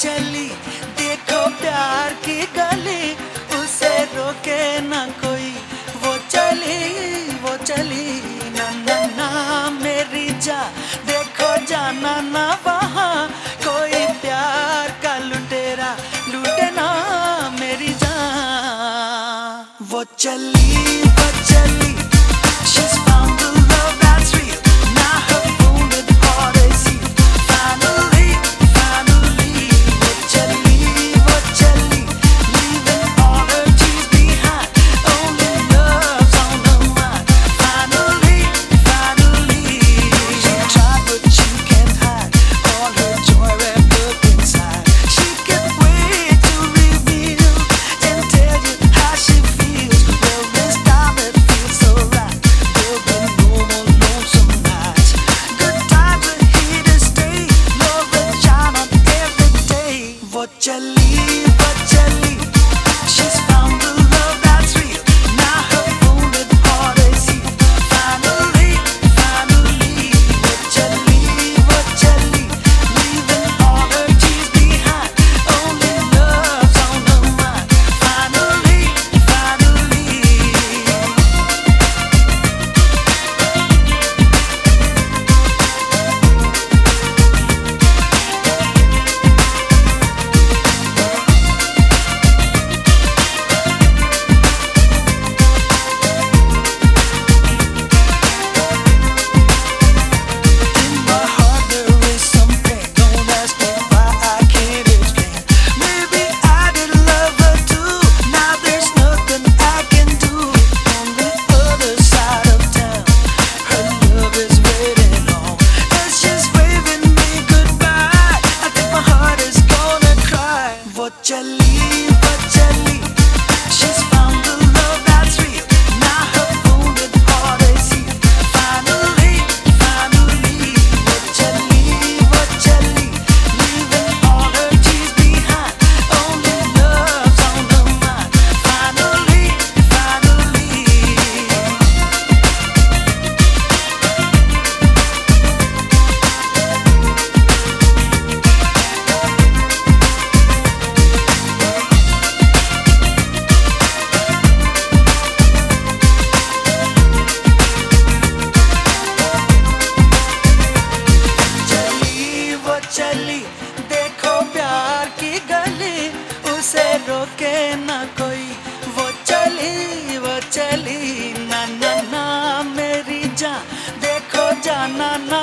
चली। देखो प्यार की गली, उसे रोके ना कोई। वो चली वो चली, ना ना ना, मेरी जा। देखो जाना ना वहाँ, कोई प्यार का लुटेरा, लुटे ना मेरी जा वो चली वो चली। but jelly. चली बचली से रोके ना कोई। वो चली वो चली, ना ना ना मेरी जा देखो जाना, ना